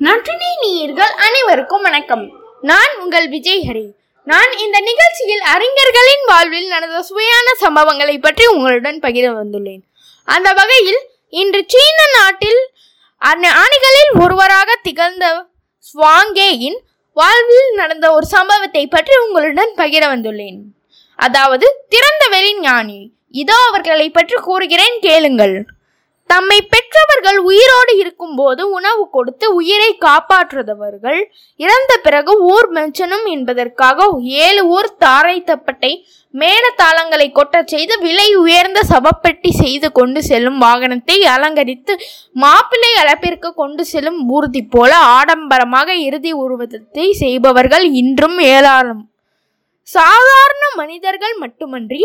நற்றினை நீர்கள் அனைவருக்கும் வணக்கம். நான் உங்கள் விஜய் ஹரி. நான் இந்த நிகழ்ச்சியில் அறிஞர்களின் வாழ்வில் நடந்த சுவையான சம்பவங்களை பற்றி உங்களுடன் பகிர வந்துள்ளேன். அந்த வகையில் இன்று சீன நாட்டில் அந்ந- ஒருவராக திகழ்ந்த ஸ்வாங்கேயின் வாழ்வில் நடந்த ஒரு சம்பவத்தை பற்றி உங்களுடன் பகிர வந்துள்ளேன். அதாவது திறந்தவெளி ஞானி. இதோ அவர்களை பற்றி கூறுகிறேன் கேளுங்கள். தம்மை பெற்றவர்கள் உயிரோடு இருக்கும்போது உணவு கொடுத்து உயிரை காப்பாற்றுதவர்கள். இறந்த பிறகு ஊர் மெச்சனும் என்பதற்காக ஏழு ஊர் தாரை தப்பட்டை மேலதாளங்களை கொட்டச் செய்து விலை உயர்ந்த சவப்பெட்டி செய்து கொண்டு செல்லும் வாகனத்தை அலங்கரித்து மாப்பிள்ளை அழப்பிற்கு கொண்டு செல்லும் ஊர்தி போல ஆடம்பரமாக இறுதி உருவத்தை செய்பவர்கள் இன்றும் ஏராளம். சாதாரண மனிதர்கள் மட்டுமன்றி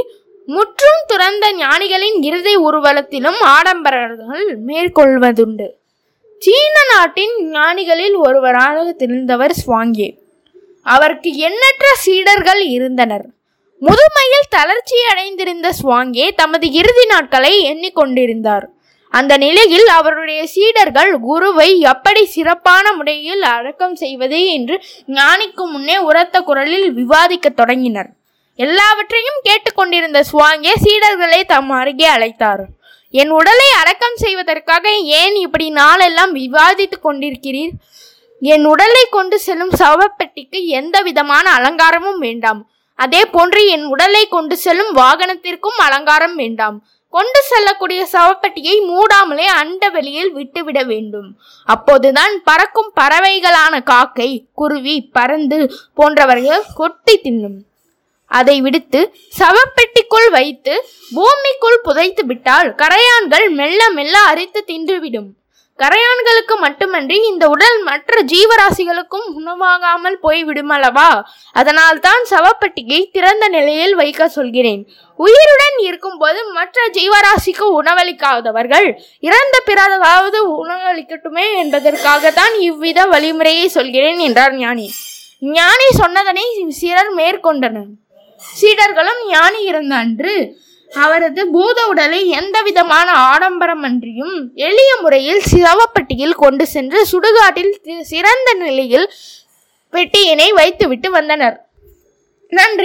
முற்றும் துறந்த ஞானிகளின் இறுதி ஊர்வலத்திலும் ஆடம்பரர்கள் மேற்கொள்வதுண்டு. சீன நாட்டின் ஞானிகளில் ஒருவராக திரிந்தவர் ஸ்வாங்கே அவருக்கு எண்ணற்ற சீடர்கள் இருந்தனர். முதுமையில் தளர்ச்சி அடைந்திருந்த சுவாங்கே தமது இறுதி நாட்களை எண்ணிக்கொண்டிருந்தார். அந்த நிலையில் அவருடைய சீடர்கள் குருவை எப்படி சிறப்பான முறையில் அடக்கம் செய்வது என்று ஞானிக்கு முன்னே உரத்த குரலில் விவாதிக்கத் தொடங்கினர். எல்லாவற்றையும் கேட்டுக்கொண்டிருந்த சுவாங்கே சீடர்களை தம் அருகே அழைத்தார். என் உடலை அடக்கம் செய்வதற்காக ஏன் இப்படி நாளெல்லாம் விவாதித்து கொண்டிருக்கிறீர்? என் உடலை கொண்டு செல்லும் சவப்பெட்டிக்கு எந்த விதமான அலங்காரமும் வேண்டாம். அதே போன்று என் உடலை கொண்டு செல்லும் வாகனத்திற்கும் அலங்காரம் வேண்டாம். கொண்டு செல்லக்கூடிய சவப்பெட்டியை மூடாமலே அண்ட வெளியில் விட்டுவிட வேண்டும். அப்போதுதான் பறக்கும் பறவைகளான காக்கை குருவி பறந்து போன்றவர்கள் கொட்டி தின்னும். அதை விடுத்து சவப்பெட்டிக்குள் வைத்து பூமிக்குள் புதைத்து விட்டால் கரையான்கள் மெல்ல மெல்ல அரித்து தின்றுவிடும். கரையான்களுக்கு மட்டுமன்றி இந்த உடல் மற்ற ஜீவராசிகளுக்கும் உணவாகாமல் போய்விடும் அல்லவா அதனால் தான் சவப்பெட்டியை திறந்த நிலையில் வைக்க சொல்கிறேன். உயிருடன் இருக்கும்போது மற்ற ஜீவராசிக்கு உணவளிக்காதவர்கள் இறந்த பிறகாவது உணவளிக்கட்டுமே என்பதற்காகத்தான் இவ்வித வழிமுறையை சொல்கிறேன் என்றார் ஞானி. ஞானி சொன்னதனை சிலர் மேற்கொண்டனர். சீடர்களும் ஞானி இருந்த அன்று அவரது பூத உடலை எந்த விதமான ஆடம்பரமன்றியும் எளிய முறையில் சிரவப்பட்டியில் கொண்டு சென்று சுடுகாட்டில் சிறந்த நிலையில் பெட்டியினை வைத்துவிட்டு வந்தனர். நன்றி.